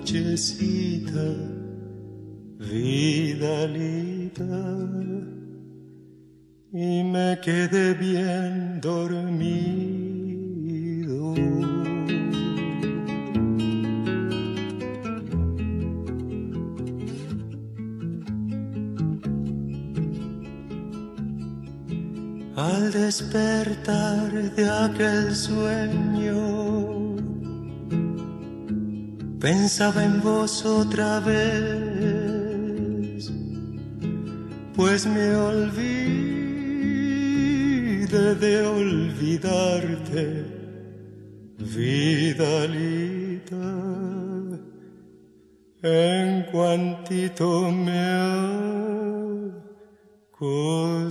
nochecita, vidalita, y me quedé bien dormido. Al despertar de aquel sueño, pensaba en vos otra vez, pues me olvidé de olvidarte, vidalita, en cuantito me Koyu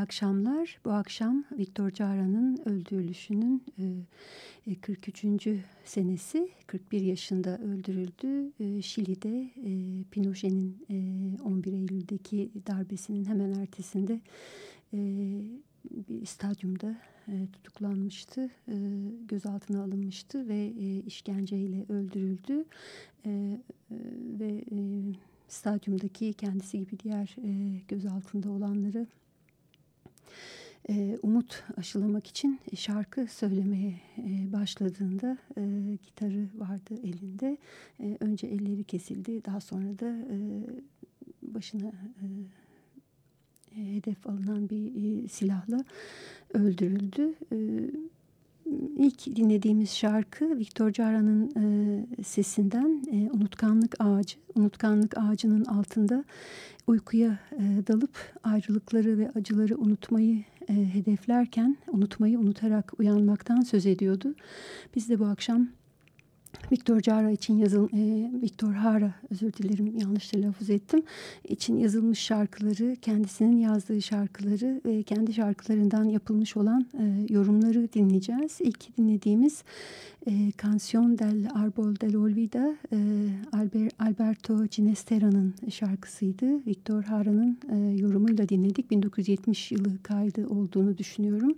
akşamlar. Bu akşam Viktor Cara'nın öldürülüşünün e, 43. senesi 41 yaşında öldürüldü. E, Şili'de e, Pinochet'in e, 11 Eylül'deki darbesinin hemen ertesinde e, bir stadyumda e, tutuklanmıştı, e, gözaltına alınmıştı ve e, işkenceyle öldürüldü e, e, ve e, stadyumdaki kendisi gibi diğer e, gözaltında olanları e, umut aşılamak için şarkı söylemeye e, başladığında e, gitarı vardı elinde. E, önce elleri kesildi, daha sonra da başına hedef alınan bir e, silahla öldürüldü. E, İlk dinlediğimiz şarkı Viktor Cara'nın e, sesinden e, Unutkanlık Ağacı. Unutkanlık Ağacı'nın altında uykuya e, dalıp ayrılıkları ve acıları unutmayı e, hedeflerken unutmayı unutarak uyanmaktan söz ediyordu. Biz de bu akşam Victor Jara için yazıl e, Victor Hara özür dilerim yanlış telaffuz ettim için yazılmış şarkıları kendisinin yazdığı şarkıları ve kendi şarkılarından yapılmış olan e, yorumları dinleyeceğiz. İlk dinlediğimiz e, Canción del Árbol del Olvido e, Albert, Alberto Ginestera'nın şarkısıydı. Victor Hara'nın e, yorumuyla dinledik. 1970 yılı kaydı olduğunu düşünüyorum.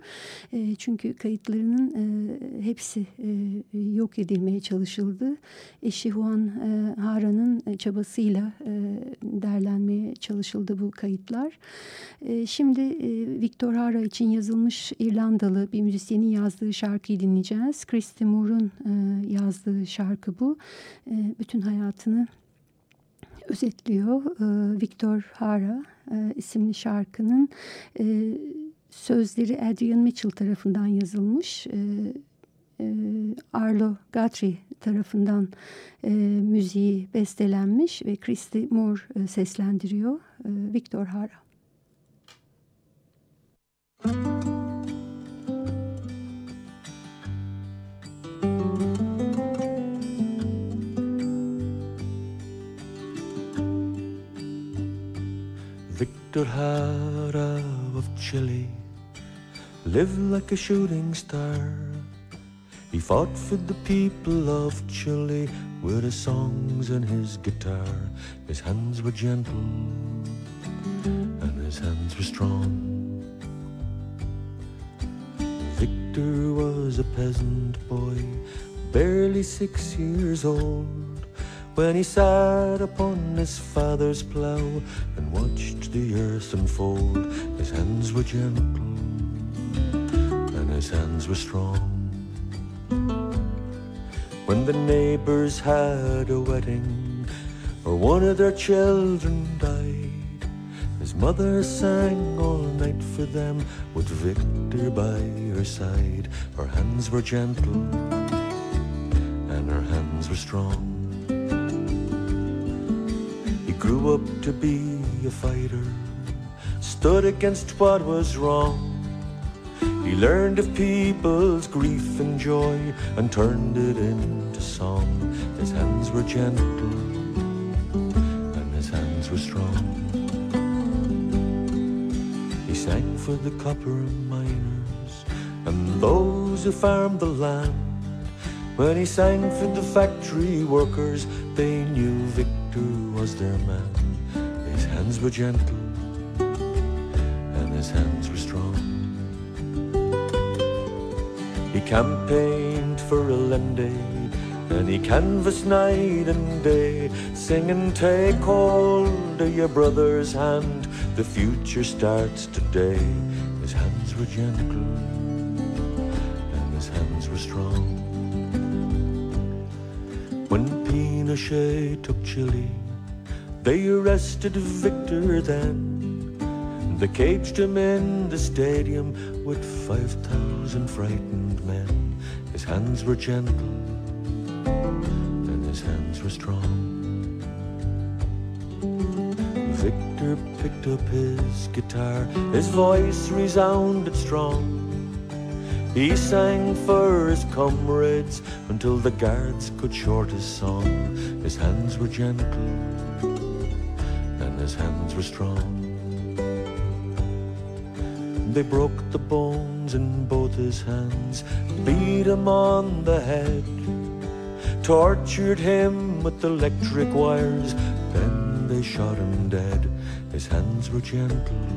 E, çünkü kayıtlarının e, hepsi e, yok edilmeye çalışıldı. Eşi Juan e, Hara'nın çabasıyla e, derlenmeye çalışıldı bu kayıtlar. E, şimdi e, Victor Hara için yazılmış İrlandalı bir müzisyenin yazdığı şarkıyı dinleyeceğiz. Christy Moore Uğur'un e, yazdığı şarkı bu. E, bütün hayatını özetliyor. E, Victor Hara e, isimli şarkının e, sözleri Adrian Mitchell tarafından yazılmış. E, e, Arlo Guthrie tarafından e, müziği bestelenmiş ve Christy Moore e, seslendiriyor. E, Victor Hara. Müzik Victor Jara of Chile lived like a shooting star. He fought for the people of Chile with his songs and his guitar. His hands were gentle and his hands were strong. Victor was a peasant boy, barely six years old when he sat upon his father's plough and watched the earth unfold. His hands were gentle and his hands were strong. When the neighbors had a wedding or one of their children died, his mother sang all night for them with Victor by her side. Her hands were gentle and her hands were strong He grew up to be a fighter, stood against what was wrong. He learned of people's grief and joy and turned it into song. His hands were gentle and his hands were strong. He sang for the copper miners and those who farmed the land. When he sang for the factory workers, they knew Victor was their man. His hands were gentle and his hands were strong. He campaigned for a Allende and he canvassed night and day, singing, Take hold of your brother's hand, the future starts today. His hands were gentle and his hands were strong. When Pinochet took Chile. They arrested Victor then. They caged him in the stadium with 5,000 frightened men. His hands were gentle and his hands were strong. Victor picked up his guitar, his voice resounded strong. He sang for his comrades until the guards could short his song. His hands were gentle were strong. They broke the bones in both his hands, beat him on the head, tortured him with electric wires, then they shot him dead. His hands were gentle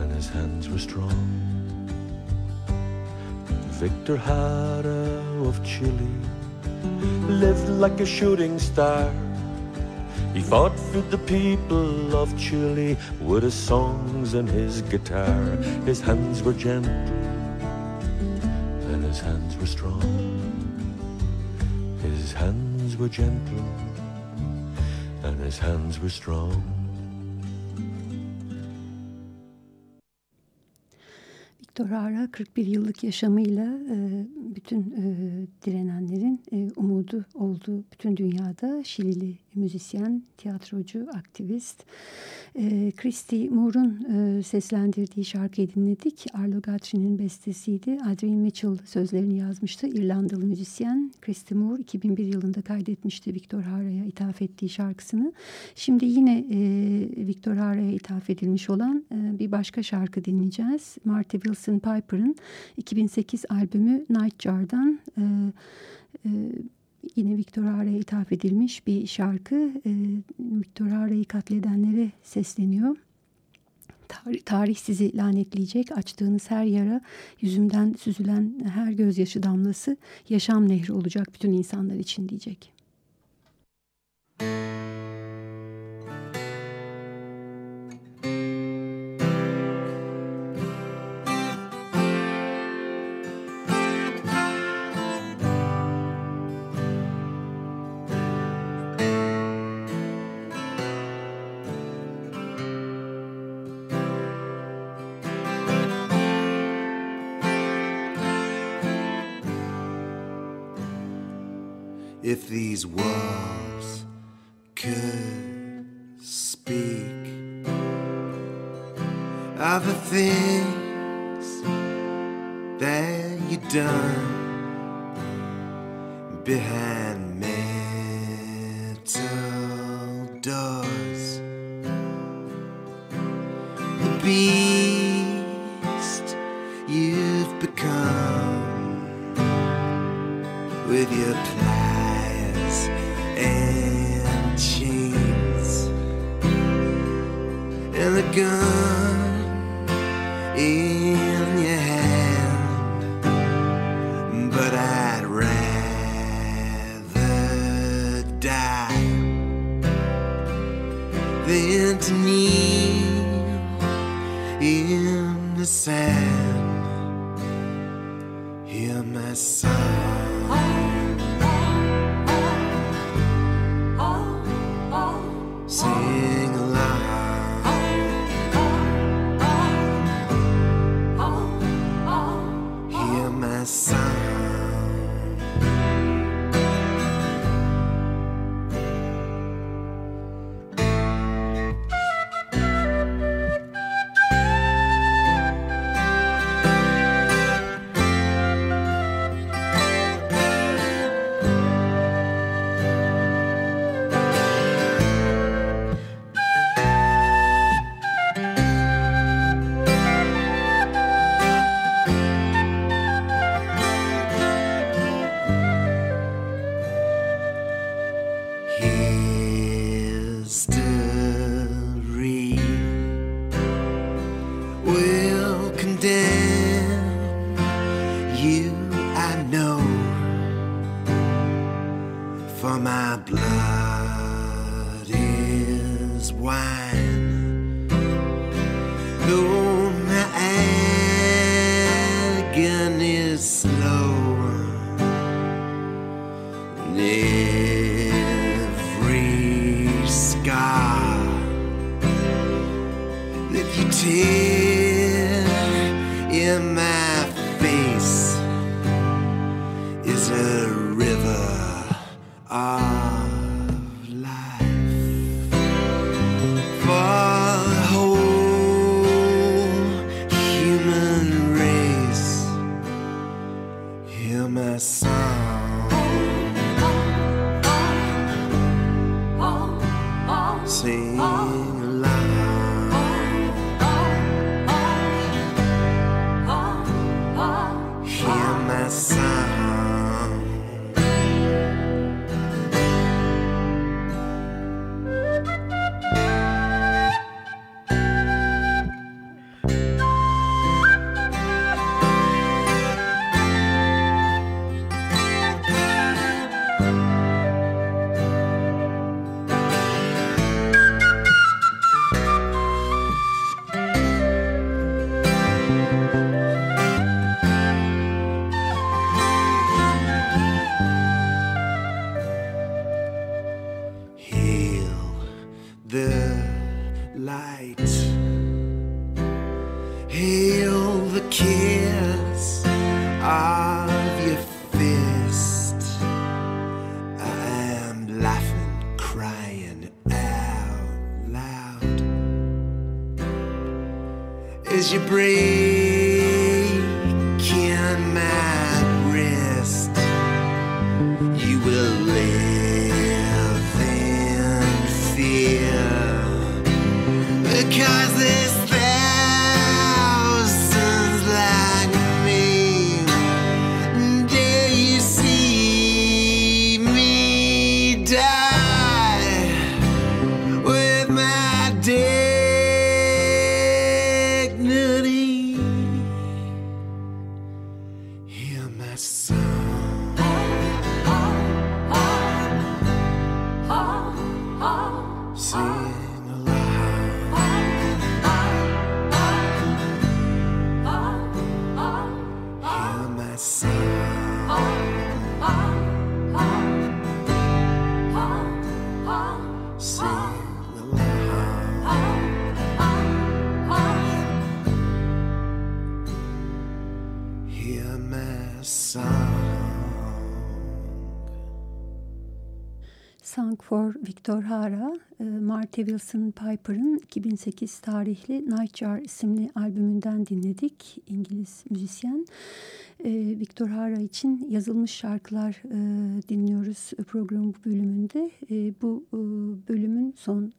and his hands were strong. Victor Jara of Chile lived like a shooting star. He fought for the people of Chile with his songs and his guitar. His hands were gentle and his hands were strong. His hands were gentle and his hands were strong. Victor Hara 41 yıllık yaşamıyla e, bütün e, direnenlerin e, umudu olduğu bütün dünyada Şilili müzisyen, tiyatrocu, aktivist. E, Christy Moore'un e, seslendirdiği şarkıyı dinledik. Arlo Guthrie'nin bestesiydi. Adrian Mitchell sözlerini yazmıştı. İrlandalı müzisyen Christy Moore 2001 yılında kaydetmişti Victor Hara'ya ithaf ettiği şarkısını. Şimdi yine e, Victor Hara'ya ithaf edilmiş olan e, bir başka şarkı dinleyeceğiz. Marty Wilson Piper'ın 2008 albümü Nightjar'dan e, e, yine Victor Hara'ya ithaf edilmiş bir şarkı. E, Victor Hara'yı katledenlere sesleniyor. Tarih, tarih sizi lanetleyecek. Açtığınız her yara, yüzümden süzülen her gözyaşı damlası yaşam nehri olacak bütün insanlar için diyecek. these words. Song. For Victor Hara, e, Marty Wilson Piper'ın 2008 tarihli Nightjar isimli albümünden dinledik. İngiliz müzisyen. E, Victor Hara için yazılmış şarkılar e, dinliyoruz programın bu bölümünde. Bu bölümün son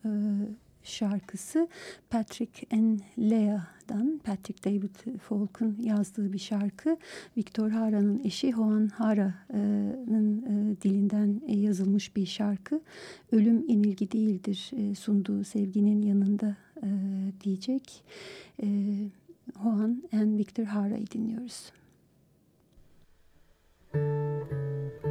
şarkısı Patrick and Leah'dan Patrick David Falk'un yazdığı bir şarkı. Victor Hara'nın eşi Juan Hara'nın e, dilinden e, yazılmış bir şarkı. Ölüm yenilgi değildir e, sunduğu sevginin yanında diyecek. E, Juan and Victor Hara'yı dinliyoruz. Once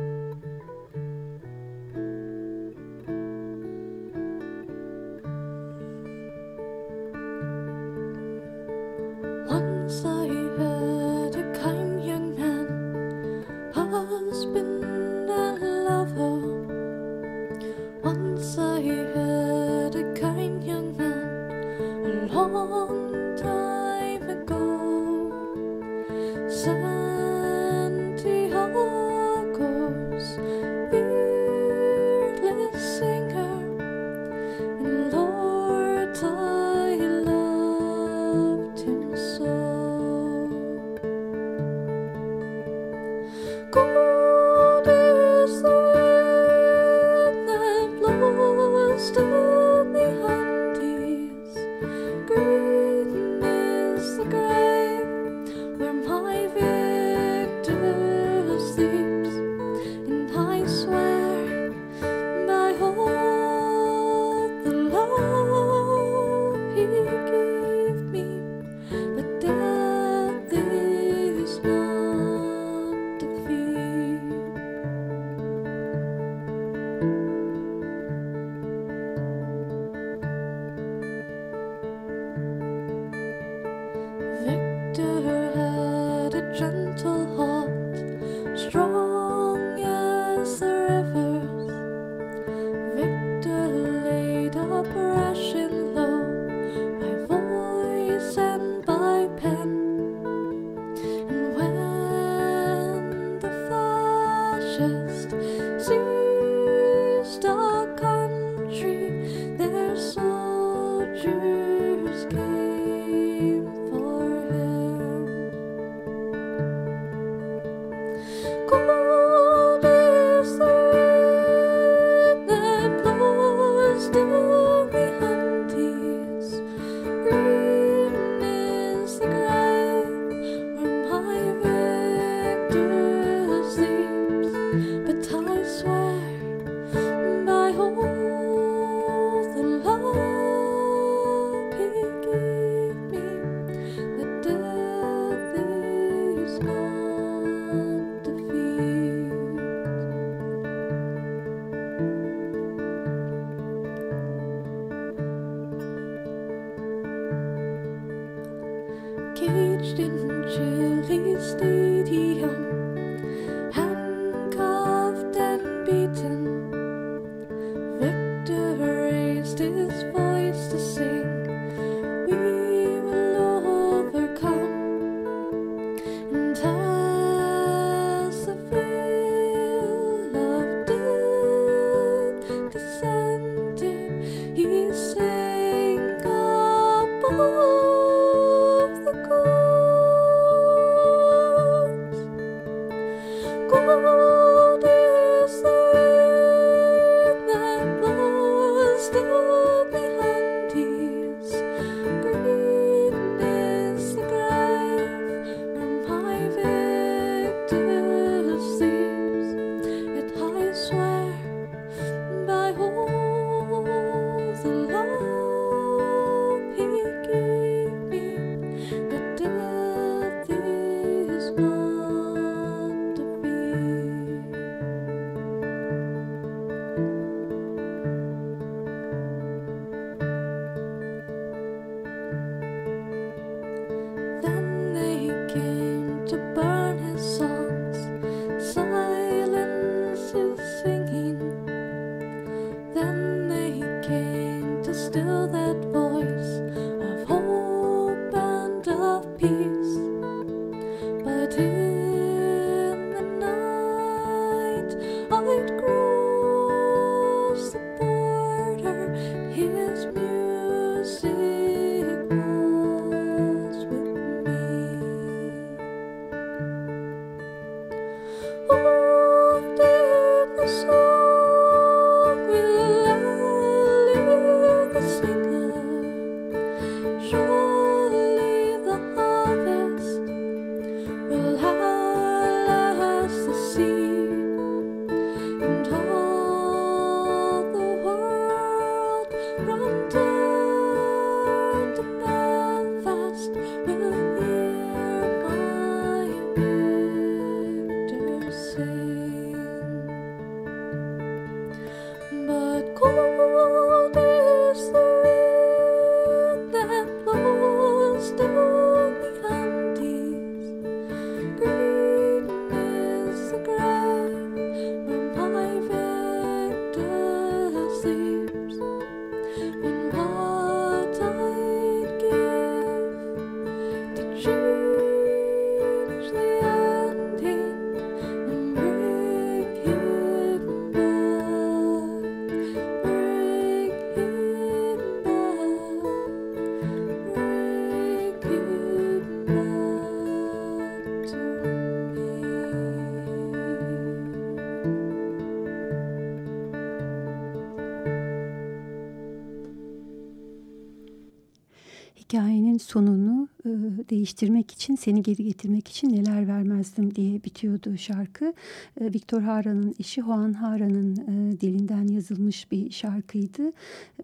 değiştirmek için, seni geri getirmek için neler vermezdim diye bitiyordu şarkı. E, Victor Hara'nın eşi Juan Hara'nın e, dilinden yazılmış bir şarkıydı.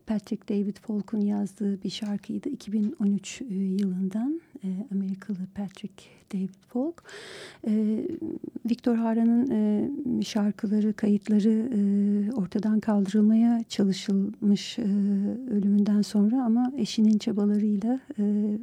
Patrick David Falk'un yazdığı bir şarkıydı 2013 e, yılından. E, Amerikalı Patrick David Falk. E, Victor Hara'nın şarkıları, kayıtları ortadan kaldırılmaya çalışılmış ölümünden sonra ama eşinin çabalarıyla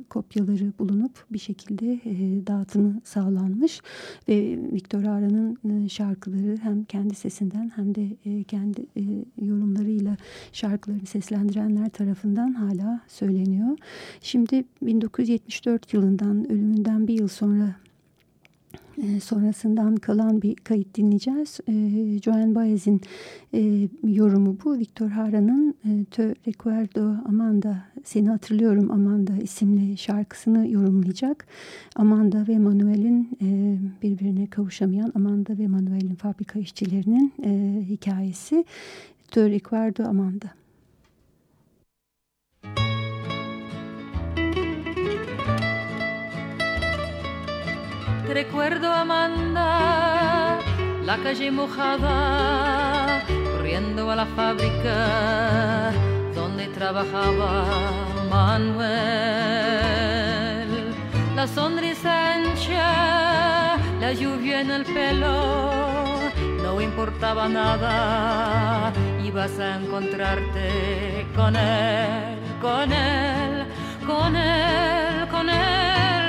kopyaları bulunup bir şekilde e, dağıtımı sağlanmış ve Victor Hara'nın e, şarkıları hem kendi sesinden hem de e, kendi e, yorumlarıyla şarkılarını seslendirenler tarafından hala söyleniyor. Şimdi 1974 yılından ölümünden bir yıl sonra sonrasından kalan bir kayıt dinleyeceğiz. Joan Baez'in yorumu bu. Victor Hara'nın Te Recuerdo Amanda, Seni Hatırlıyorum Amanda isimli şarkısını yorumlayacak. Amanda ve Manuel'in birbirine kavuşamayan Amanda ve Manuel'in fabrika işçilerinin e, hikayesi. Te Recuerdo Amanda. recuerdo Amanda, la calle mojada, corriendo a la fábrica donde trabajaba Manuel. La sonrisa ancha, la lluvia en el pelo, no importaba nada, ibas a encontrarte con él, con él, con él, con él.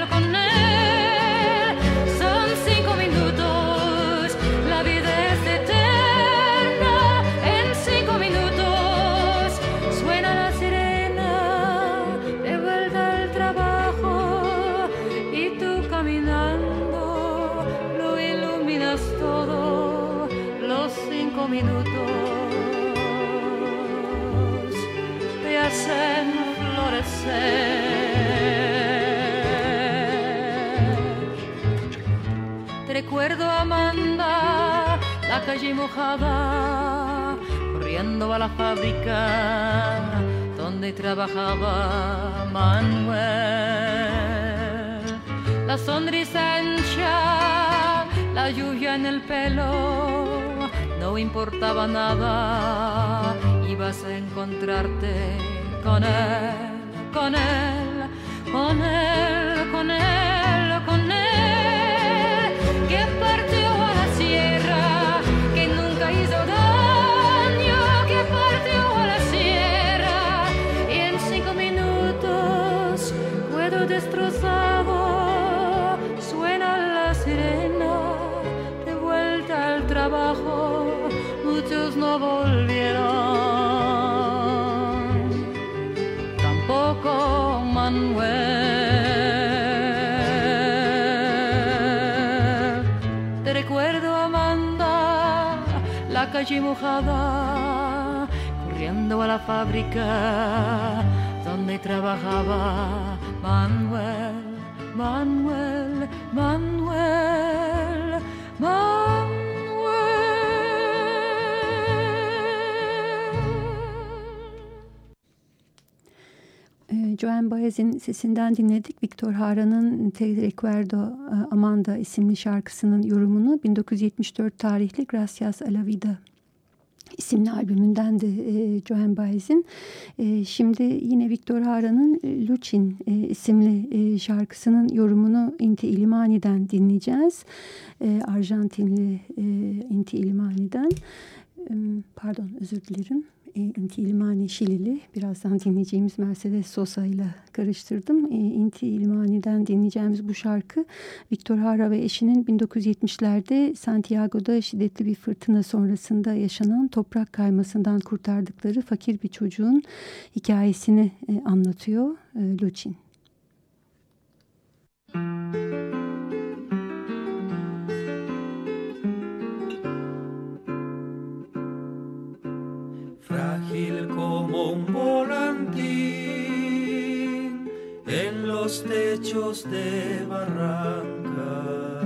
Te recuerdo, Amanda la calle mojada, corriendo a la fábrica donde trabajaba Manuel. La sonrisa ancha, la lluvia en el pelo, no importaba nada, ibas a encontrarte con él, con él, con él, con él, con él, que partió a la sierra, que nunca hizo daño, que partió a la sierra, y en cinco minutos puedo destrozado, calle mojada, corriendo a la fábrica donde trabajaba Manuel, Manuel, Manuel, Ee, Joan Baez'in sesinden dinledik. Victor Hara'nın Te Recuerdo e, Amanda isimli şarkısının yorumunu. 1974 tarihli Gracias a la Vida isimli albümünden de e, Joan Baez'in. E, şimdi yine Victor Hara'nın e, Lucin e, isimli e, şarkısının yorumunu Inti Illimani'den dinleyeceğiz. E, Arjantinli e, Inti Illimani'den. E, pardon özür dilerim. E, Inti Illimani Şilili. Birazdan dinleyeceğimiz Mercedes Sosa ile karıştırdım. E, Inti Illimani'den dinleyeceğimiz bu şarkı Victor Hara ve eşinin 1970'lerde Santiago'da şiddetli bir fırtına sonrasında yaşanan toprak kaymasından kurtardıkları fakir bir çocuğun hikayesini e, anlatıyor e, Lucin. Como un volantín en los techos de barranca.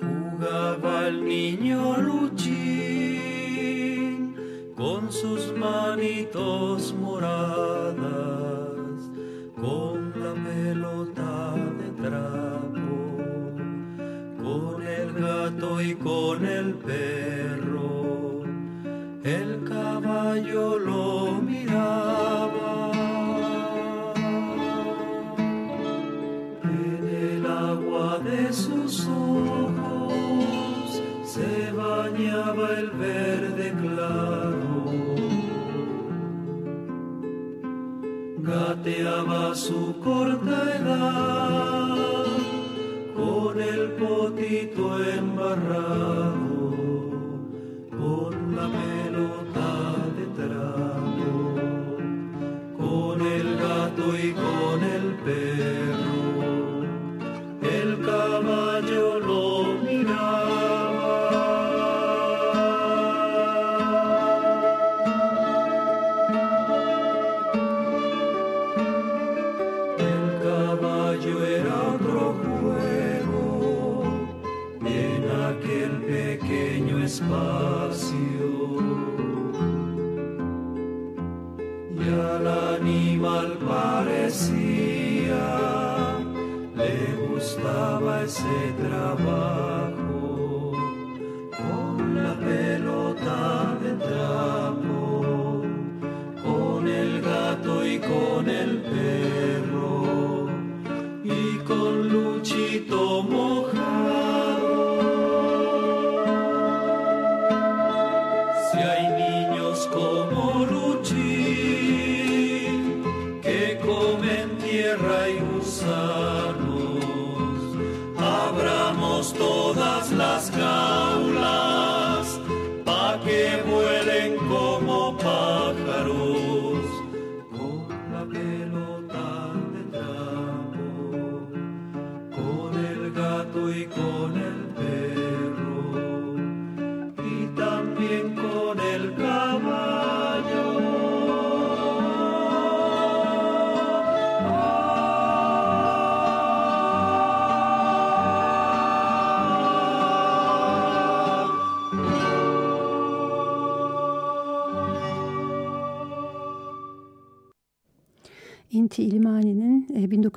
Jugaba el niño Luchín con sus manitos moradas, con la pelota de trapo, con el gato y con el perro Gateaba su corta edad con el potito embarrado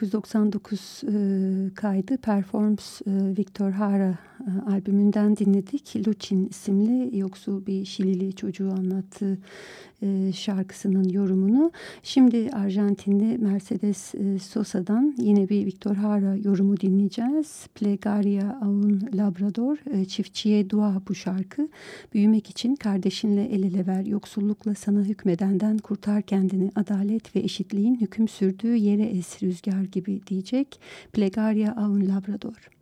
1999 e, kaydı Performs e, Victor Hara albümünden dinledik. Lucin isimli yoksul bir Şilili çocuğu anlattığı şarkısının yorumunu. Şimdi Arjantinli Mercedes Sosa'dan yine bir Victor Hara yorumu dinleyeceğiz. Plegaria a Labrador, çiftçiye dua bu şarkı. Büyümek için kardeşinle el ele ver, yoksullukla sana hükmedenden kurtar kendini, adalet ve eşitliğin hüküm sürdüğü yere es rüzgar gibi diyecek. Plegaria a Labrador.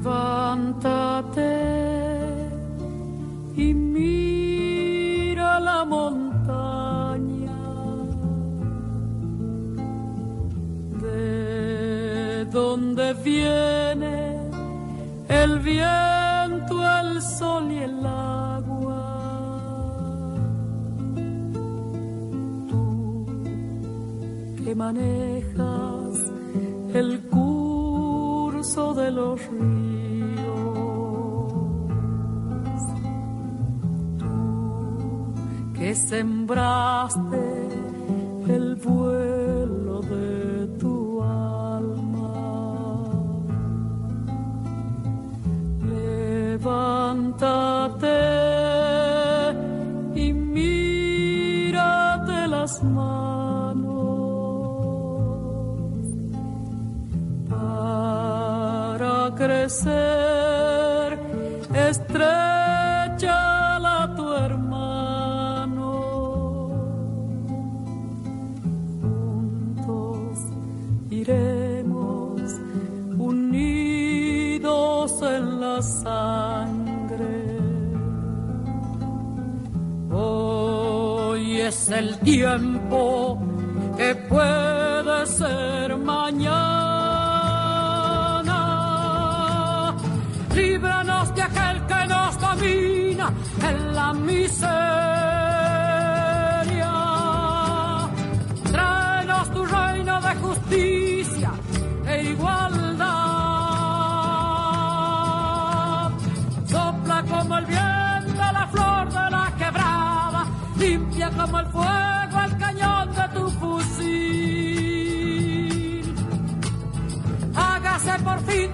Levantate. Viene el viento, el sol y el agua. Tú que manejas el curso de los ríos. Tú que sembraste el vuelo tiempo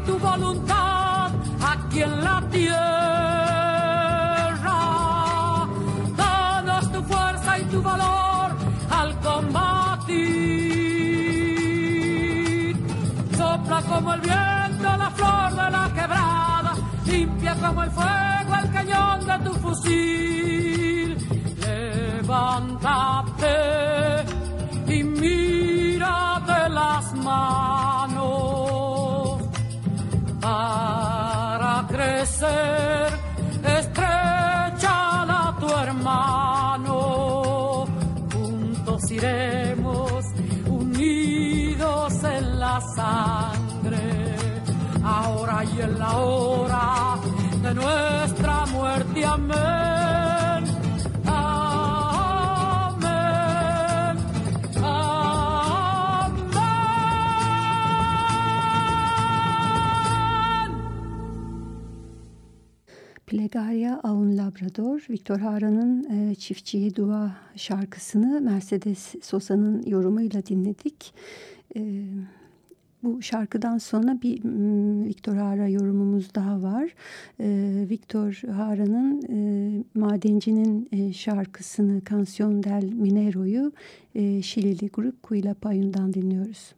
tu voluntad aquí en la tierra. Danos tu fuerza y tu valor al combatir. Sopla como el viento la flor de la quebrada, limpia como el fuego el cañón de tu fusil levántate muerte. Amén. Plegaria a Labrador, Victor Hara'nın e, Çiftçiye Dua şarkısını Mercedes Sosa'nın yorumuyla dinledik. E, bu şarkıdan sonra bir m, Victor Hara yorumumuz daha var. E, Victor Hara'nın e, Madencinin e, şarkısını Canción del Minero'yu e, Şilili grup Kuila Payun'dan dinliyoruz.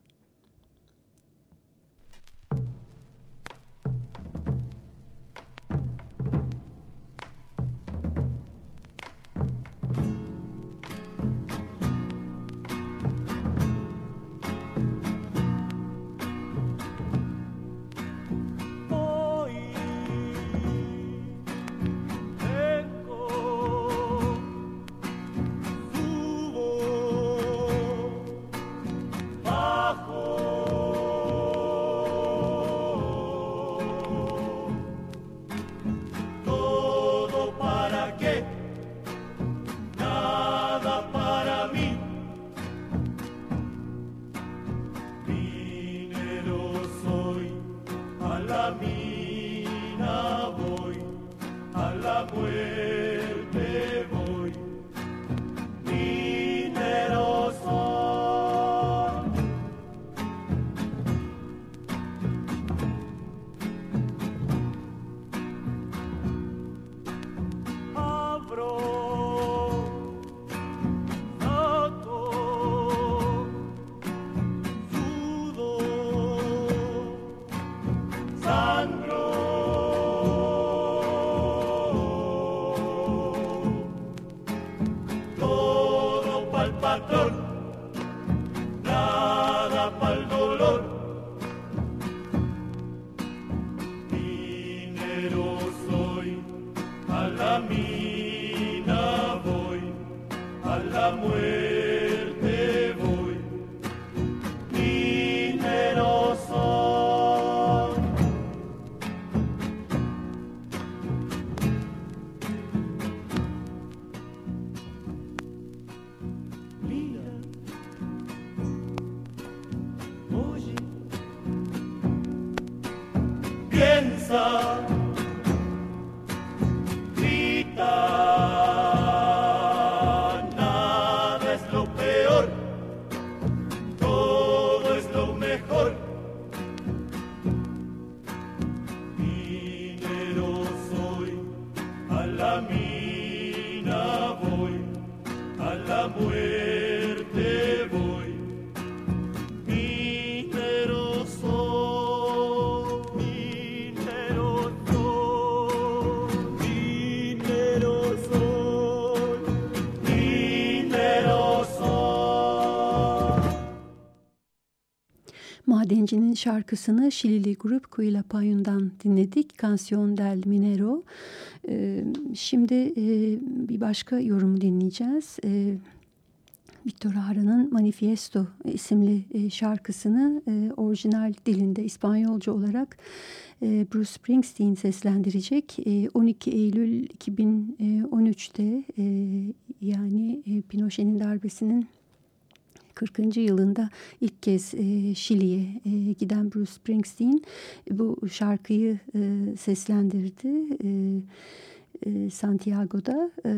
No. Madencinin şarkısını Şilili grup Quilapayun'dan dinledik. Canción del Minero. Ee, şimdi e, bir başka yorum dinleyeceğiz. Ee, Victor Hara'nın Manifiesto isimli e, şarkısını e, orijinal dilinde İspanyolca olarak e, Bruce Springsteen seslendirecek. E, 12 Eylül 2013'te e, yani e, Pinochet'in darbesinin 40. yılında ilk kez e, Şili'ye e, giden Bruce Springsteen bu şarkıyı e, seslendirdi. E, e, Santiago'da e,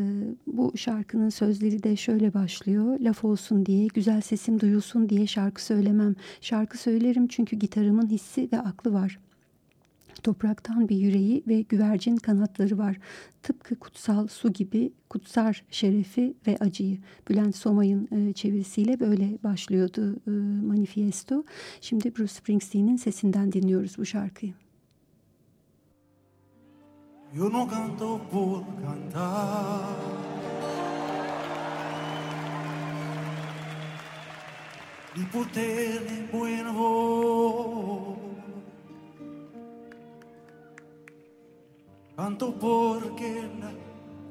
bu şarkının sözleri de şöyle başlıyor. Laf olsun diye, güzel sesim duyulsun diye şarkı söylemem. Şarkı söylerim çünkü gitarımın hissi ve aklı var. Topraktan bir yüreği ve güvercin kanatları var. Tıpkı kutsal su gibi kutsar şerefi ve acıyı. Bülent Somay'ın e, çevirisiyle böyle başlıyordu e, manifesto. Şimdi Bruce Springsteen'in sesinden dinliyoruz bu şarkıyı. Yo no canto por cantar. Ni por tener buena voz. Canto porque la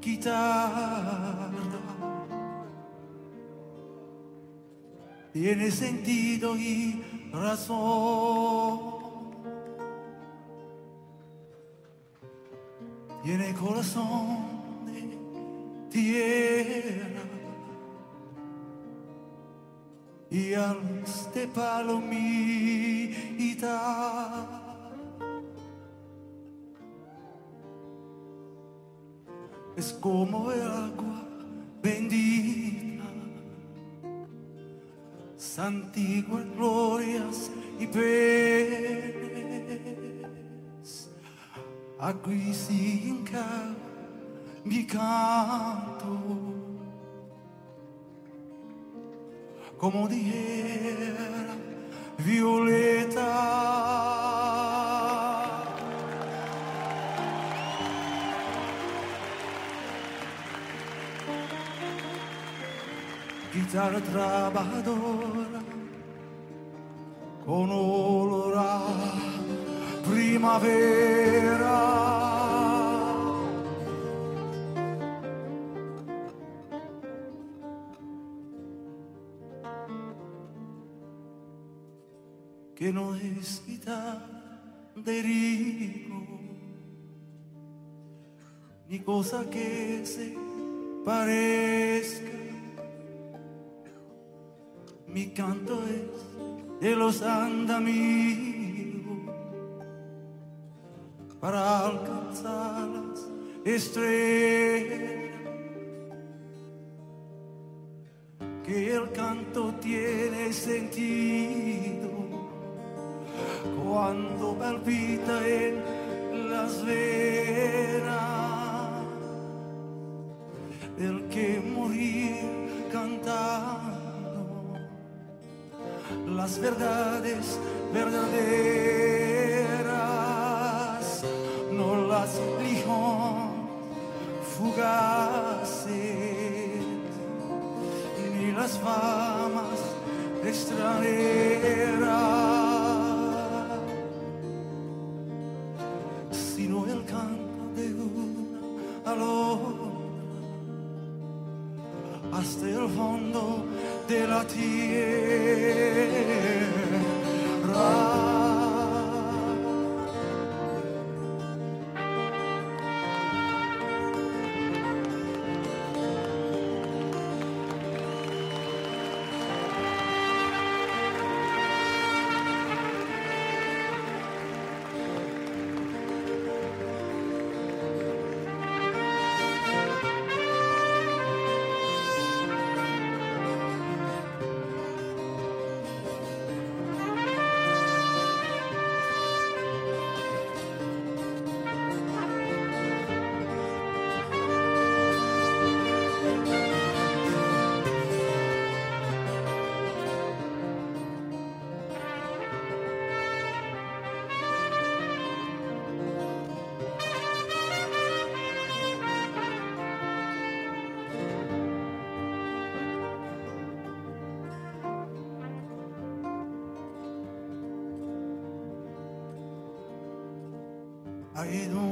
guitarra tiene sentido y razón. tiene corazón de tierra y alas de palomita. Es como el agua bendita, santigua glorias y penes aquí sin mi canto. Como dijera Violeta guitarra trabajadora con olor a primavera. Que no es de rico, ni cosa que se parezca. Mi canto es de los andamios para alcanzar las estrellas. Que el canto tiene sentido cuando palpita en las venas del que morir cantando las verdades verdaderas, no las lijón fugaces, ni las famas extranjeras, hasta el fondo de la tierra. Aí não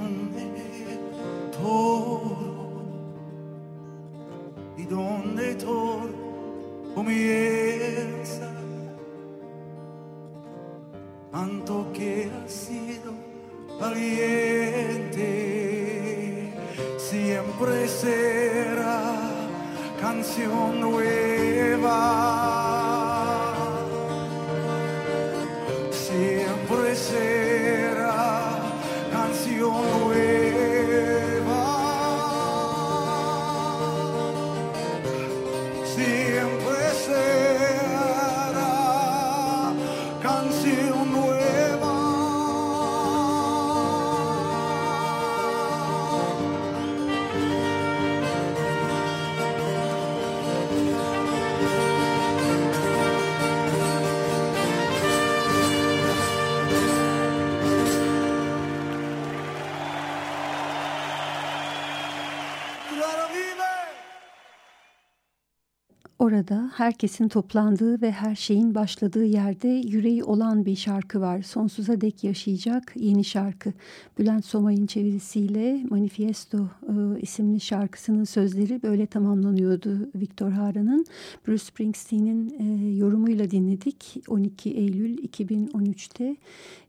Orada herkesin toplandığı ve her şeyin başladığı yerde yüreği olan bir şarkı var. Sonsuza dek yaşayacak yeni şarkı. Bülent Somay'ın çevirisiyle Manifesto e, isimli şarkısının sözleri böyle tamamlanıyordu Victor Hara'nın. Bruce Springsteen'in e, yorumuyla dinledik. 12 Eylül 2013'te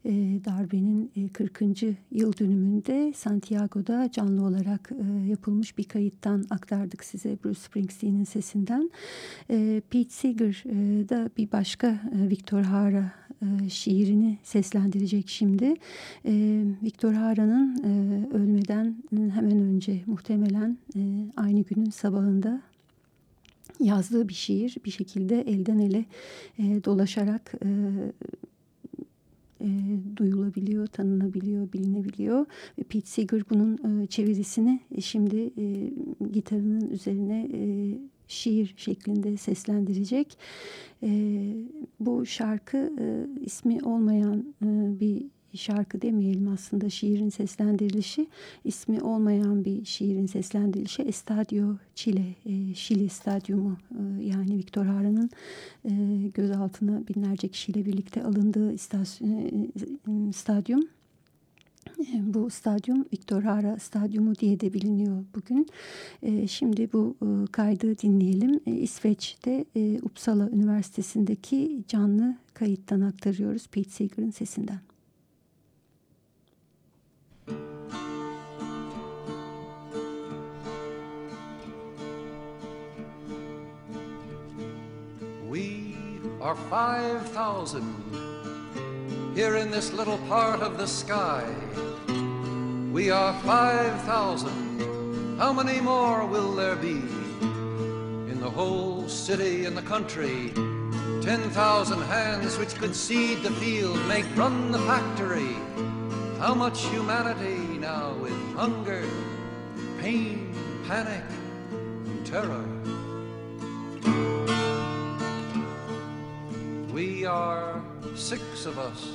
e, darbenin e, 40. yıl dönümünde Santiago'da canlı olarak e, yapılmış bir kayıttan aktardık size Bruce Springsteen'in sesinden. E, Pete Seeger e, da bir başka e, Victor Hara e, şiirini seslendirecek şimdi. Victor Hara'nın ölmeden hemen önce muhtemelen aynı günün sabahında yazdığı bir şiir bir şekilde elden ele dolaşarak e, duyulabiliyor, tanınabiliyor, bilinebiliyor. Ve Pete Seeger bunun e, çevirisini şimdi e, gitarının üzerine e, şiir şeklinde seslendirecek. E, bu şarkı e, ismi olmayan e, bir şarkı demeyelim aslında şiirin seslendirilişi ismi olmayan bir şiirin seslendirilişi Estadio Chile, e, Şili Stadyumu e, yani Victor Hara'nın e, gözaltına binlerce kişiyle birlikte alındığı istasyon, e, e, stadyum. Bu stadyum Victor Hara Stadyumu diye de biliniyor bugün. E, Şimdi bu e, kaydı dinleyelim. E, İsveç'te e, Uppsala Üniversitesi'ndeki canlı kayıttan aktarıyoruz Pete Seeger'ın sesinden. We are 5,000 here in this little part of the sky. We are 5,000. How many more will there be? In the whole city and the country, 10,000 hands which could seed the field, make run the factory. How much humanity now with hunger, pain, panic, and terror. We are six of us,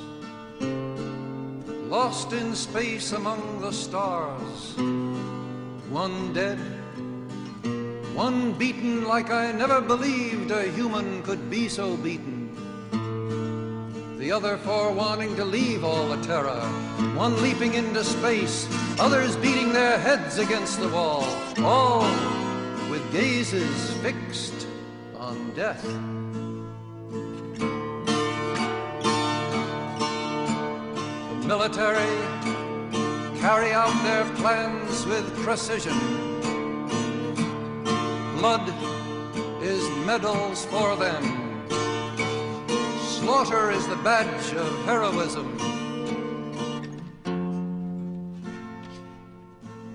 lost in space among the stars. One dead, one beaten like I never believed a human could be so beaten. The other four wanting to leave all the terror, one leaping into space, others beating their heads against the wall, all with gazes fixed on death. Military carry out their plans with precision. Blood is medals for them. Slaughter is the badge of heroism.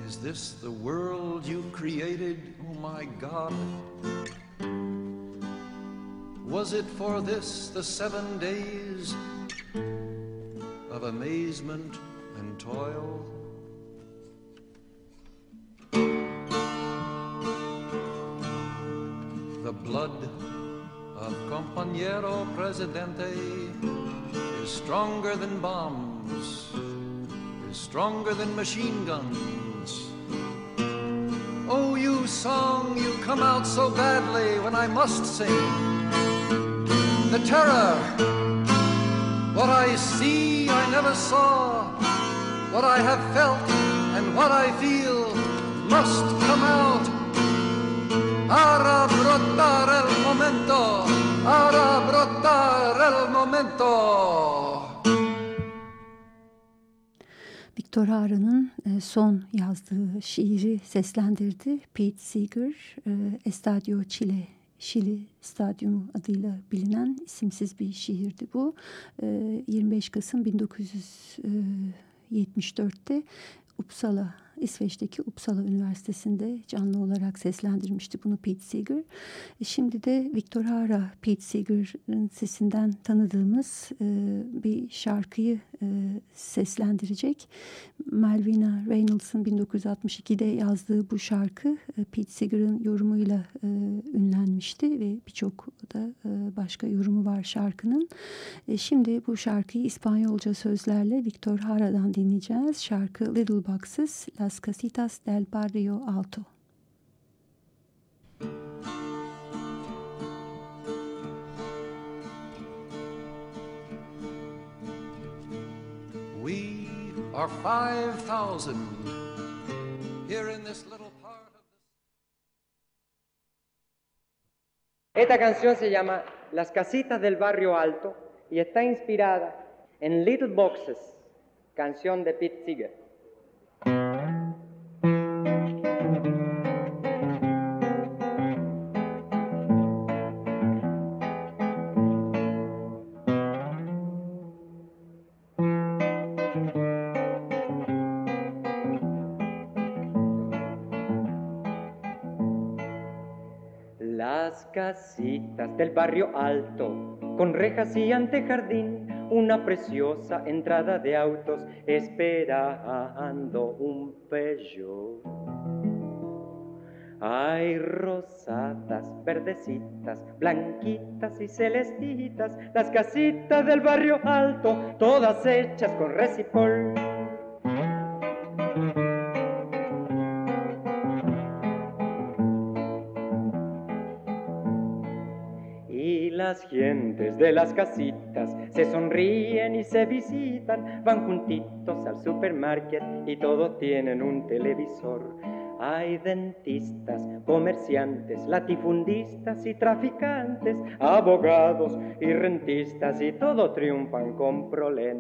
Is this the world you created, oh my God? Was it for this the seven days of amazement and toil? The blood of Compañero Presidente is stronger than bombs, is stronger than machine guns. Oh, you song, you come out so badly when I must sing. The terror, what I see I never saw, what I have felt and what I feel must come out. Ara brottar el momento, ara brottar el momento. Victor Hara'nın e, son yazdığı şiiri seslendirdi. Pete Seeger, e, Estadio Chile, Şili Stadyumu adıyla bilinen isimsiz bir şiirdi bu. E, 25 Kasım 1974'te Uppsala, İsveç'teki Uppsala Üniversitesi'nde canlı olarak seslendirmişti bunu Pete Seeger. E, şimdi de Victor Hara, Pete Seeger'ın sesinden tanıdığımız e, bir şarkıyı e, seslendirecek. Malvina Reynolds'ın 1962'de yazdığı bu şarkı Pete Seeger'ın yorumuyla e, ünlenmişti ve birçok da başka yorumu var şarkının. Şimdi bu şarkıyı İspanyolca sözlerle Victor Hara'dan dinleyeceğiz. Şarkı Little Boxes, Las Casitas del Barrio Alto. We are 5,000 here in this little part of Esta canción se llama Las casitas del barrio alto y está inspirada en Little Boxes, canción de Pete Seeger. Casitas del barrio alto, con rejas y antejardín, una preciosa entrada de autos esperando un Peugeot. Hay rosadas, verdecitas, blanquitas y celestitas, las casitas del barrio alto, todas hechas con recipol. Gentes de las casitas se sonríen y se visitan, van juntitos al supermarket y todos tienen un televisor. Hay dentistas, comerciantes, latifundistas y traficantes, abogados y rentistas y todo triunfan con prolén.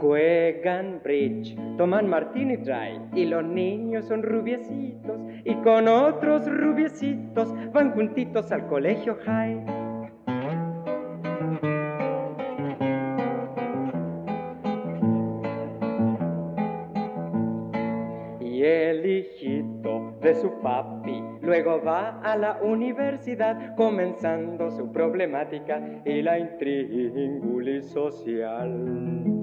Juegan bridge, toman martini dry y los niños son rubiecitos y con otros rubiecitos van juntitos al colegio high. Su papi. Luego va a la universidad comenzando su problemática y la intríngulis social.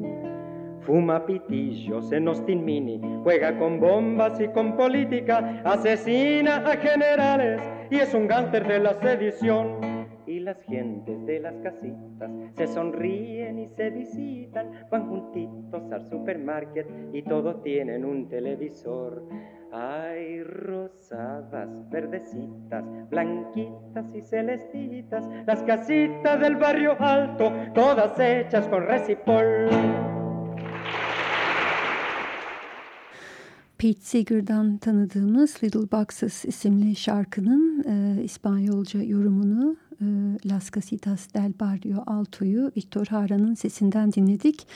Fuma pitillos en Austin Mini, juega con bombas y con política, asesina a generales y es un gánster de la sedición. Y las gentes de las casitas se sonríen y se visitan, van juntitos al supermarket y todos tienen un televisor. Hay rosadas, verdecitas, blanquitas y celestitas, las casitas del barrio alto, todas hechas con resipol. Pete Seeger'dan tanıdığımız Little Boxes isimli şarkının e, İspanyolca yorumunu e, Las Casitas del Barrio Alto'yu Victor Hara'nın sesinden dinledik.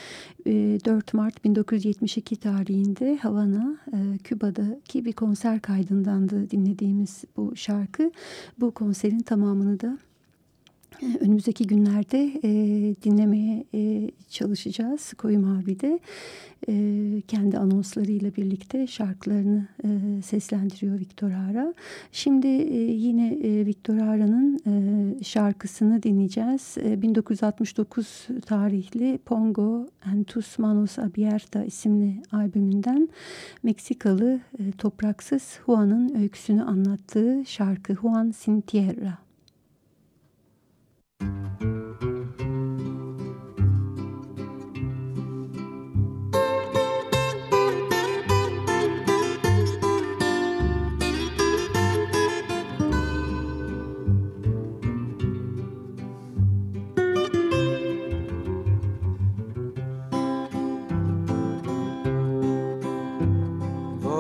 E, 4 Mart 1972 tarihinde Havana, e, Küba'daki bir konser kaydından da dinlediğimiz bu şarkı. Bu konserin tamamını da önümüzdeki günlerde e, dinlemeye e, çalışacağız. Koyu Mavi'de e, kendi anonslarıyla birlikte şarkılarını e, seslendiriyor Victor Hara. Şimdi e, yine e, Victor Hara'nın e, şarkısını dinleyeceğiz. E, 1969 tarihli Pongo en tus manos abierta isimli albümünden Meksikalı e, topraksız Juan'ın öyküsünü anlattığı şarkı Juan Sin Tierra.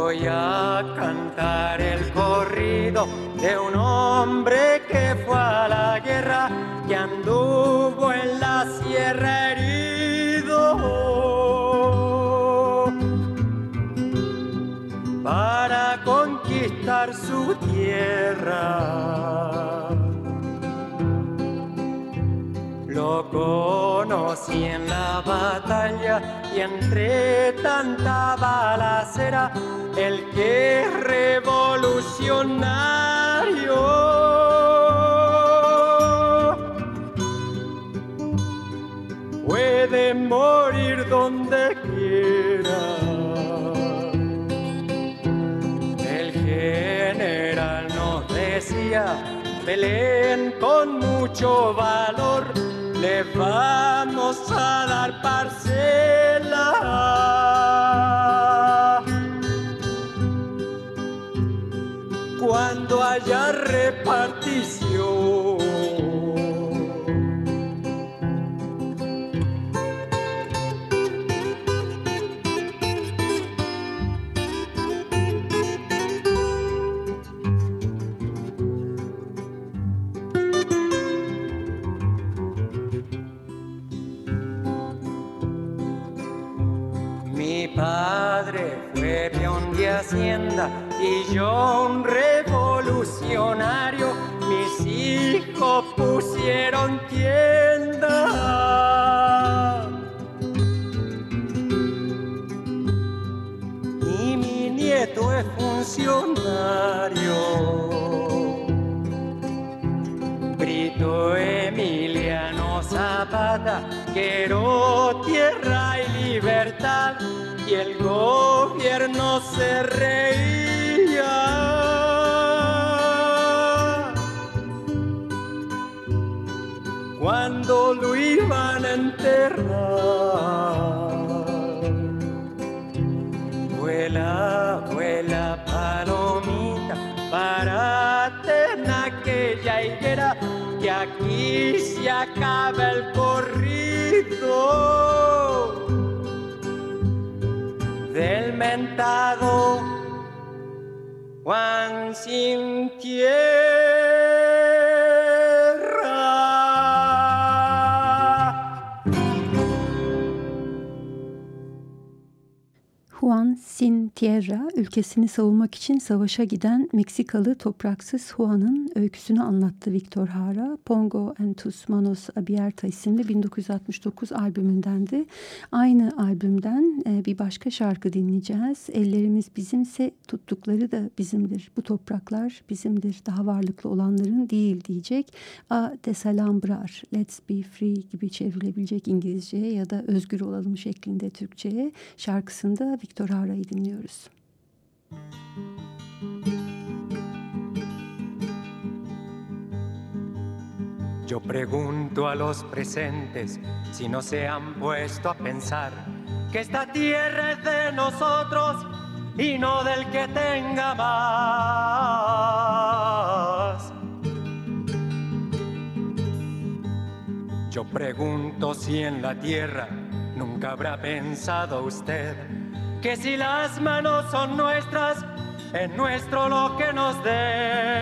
Voy a cantar el corrido de un hombre herido para conquistar su tierra. Lo conocí en la batalla y entre tanta balacera, el que revolucionario morir donde quiera. El general nos decía, peleen con mucho valor, le vamos a dar parcela. Cuando haya repartición. Y yo un revolucionario. Mis hijos pusieron tienda. Y mi nieto es funcionario. Brito Emiliano Zapata, quiero y el gobierno se reía. Cuando lo iban a enterrar, vuela, vuela palomita para en aquella higuera que aquí se acaba el corrido del mentado Juan sin tierra. Ülkesini savunmak için savaşa giden Meksikalı topraksız Juan'ın öyküsünü anlattı Victor Hara. Pongo en tus manos abierta isimli 1969 albümündendi. Aynı albümden e, bir başka şarkı dinleyeceğiz. Ellerimiz bizimse tuttukları da bizimdir. Bu topraklar bizimdir. Daha varlıklı olanların değil diyecek. A desalambrar, let's be free gibi çevrilebilecek İngilizceye ya da özgür olalım şeklinde Türkçe'ye şarkısında Victor Hara'yı dinliyoruz. Yo pregunto a los presentes si no se han puesto a pensar que esta tierra es de nosotros y no del que tenga más. Yo pregunto si en la tierra nunca habrá pensado usted que si las manos son nuestras, es nuestro lo que nos dé.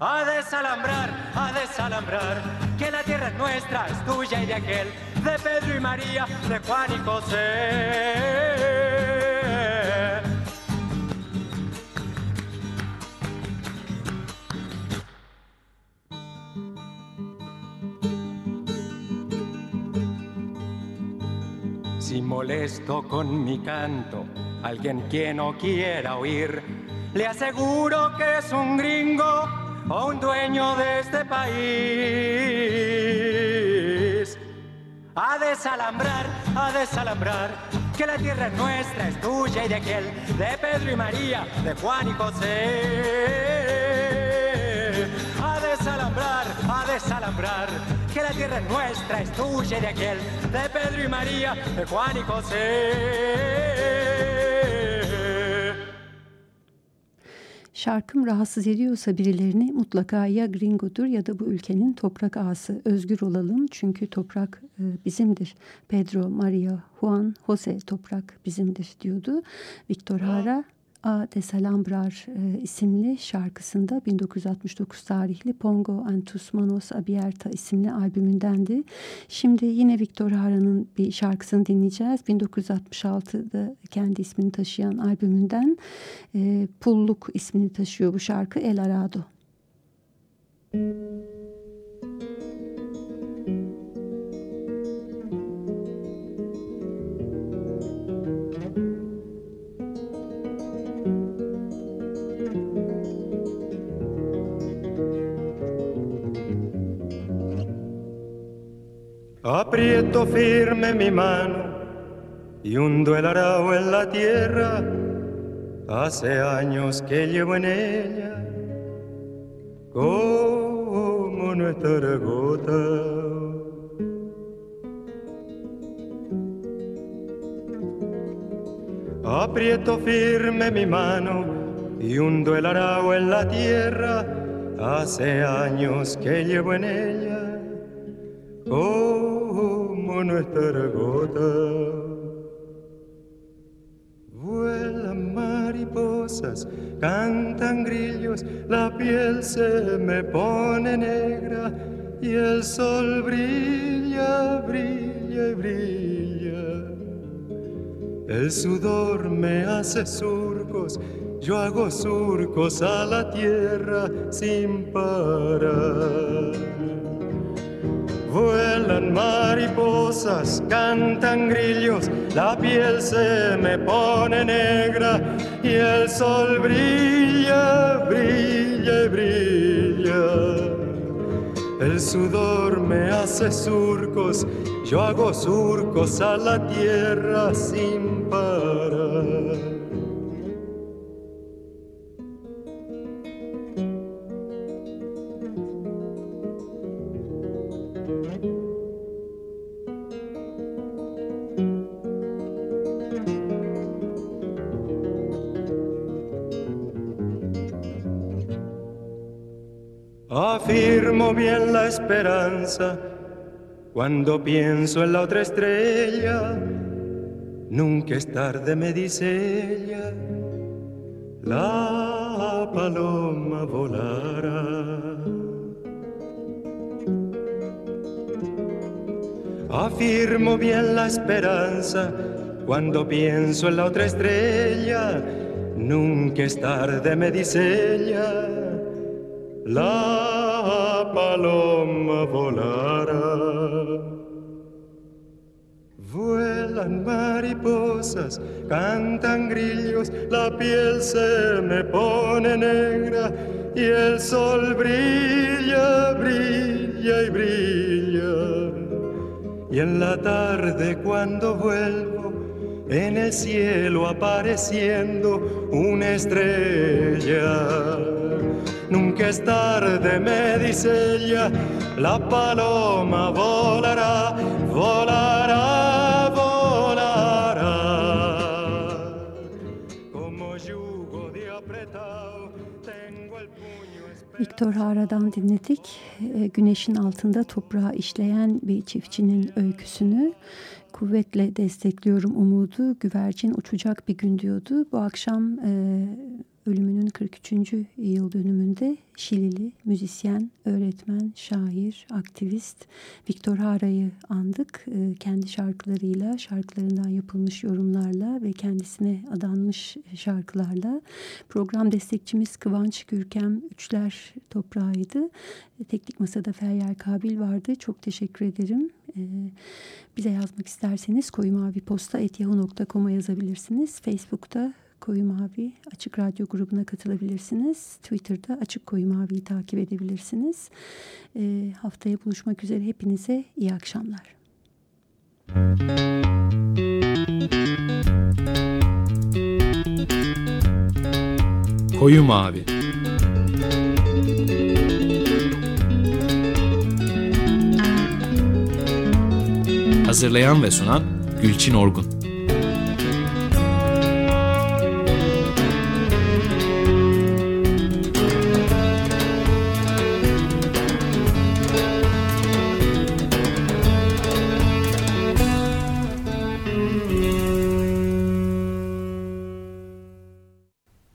A desalambrar, a desalambrar, que la tierra es nuestra, es tuya y de aquel, de Pedro y María, de Juan y José. Si molesto con mi canto, alguien que no quiera oír, le aseguro que es un gringo o un dueño de este país. A desalambrar, a desalambrar, que la tierra es nuestra, es tuya y de aquel, de Pedro y María, de Juan y José. A desalambrar, a desalambrar, que la tierra es nuestra, es tuya y de aquel, de Pedro y María, de Juan y José. Şarkım rahatsız ediyorsa birilerini mutlaka ya gringodur ya da bu ülkenin toprak ağası. Özgür olalım çünkü toprak e, bizimdir. Pedro, Maria, Juan, Jose toprak bizimdir diyordu. Victor Hara A Desalambrar e, isimli şarkısında 1969 tarihli Pongo Antus Manos Abierta isimli albümündendi. Şimdi yine Victor Hara'nın bir şarkısını dinleyeceğiz. 1966'da kendi ismini taşıyan albümünden e, Pulluk ismini taşıyor bu şarkı El Arado. Aprieto firme mi mano y hundo el arao en la tierra. Hace años que llevo en ella como nuestra gota. Aprieto firme mi mano y hundo el arao en la tierra. Hace años que llevo en ella como nuestra gota. Vuelan mariposas, cantan grillos, la piel se me pone negra y el sol brilla, brilla y brilla. El sudor me hace surcos, yo hago surcos a la tierra sin parar. Vuelan mariposas, cantan grillos, la piel se me pone negra y el sol brilla, brilla brilla. El sudor me hace surcos, yo hago surcos a la tierra sin parar. Afirmo bien la esperanza cuando pienso en la otra estrella. Nunca es tarde, me dice ella, la paloma volará. Afirmo bien la esperanza Cuando pienso en la otra estrella, nunca es tarde, me dice ella. La paloma volará. Vuelan mariposas, cantan grillos, la piel se me pone negra y el sol brilla, brilla y brilla. Y en la tarde cuando vuelvo, en el cielo apareciendo una estrella. Nunca es tarde, me dice ella, la paloma volará, volará, volará. Como yugo de apretado, tengo el puño Viktor Hara'dan dinledik. E, Güneşin altında toprağı işleyen bir çiftçinin öyküsünü kuvvetle destekliyorum umudu. Güvercin uçacak bir gün diyordu. Bu akşam e, ölümünün 43. yıl dönümünde Şilili müzisyen, öğretmen, şair, aktivist Viktor Hara'yı andık. E, kendi şarkılarıyla, şarkılarından yapılmış yorumlarla ve kendisine adanmış şarkılarla. Program destekçimiz Kıvanç Gürkem Üçler Toprağı'ydı. E, teknik Masada Feryal Kabil vardı. Çok teşekkür ederim. E, bize yazmak isterseniz koyumaviposta.yahoo.com'a yazabilirsiniz. Facebook'ta Koyu Mavi Açık Radyo grubuna katılabilirsiniz. Twitter'da Açık Koyu Mavi'yi takip edebilirsiniz. E, haftaya buluşmak üzere hepinize iyi akşamlar. Koyu Mavi Hazırlayan ve sunan Gülçin Orgun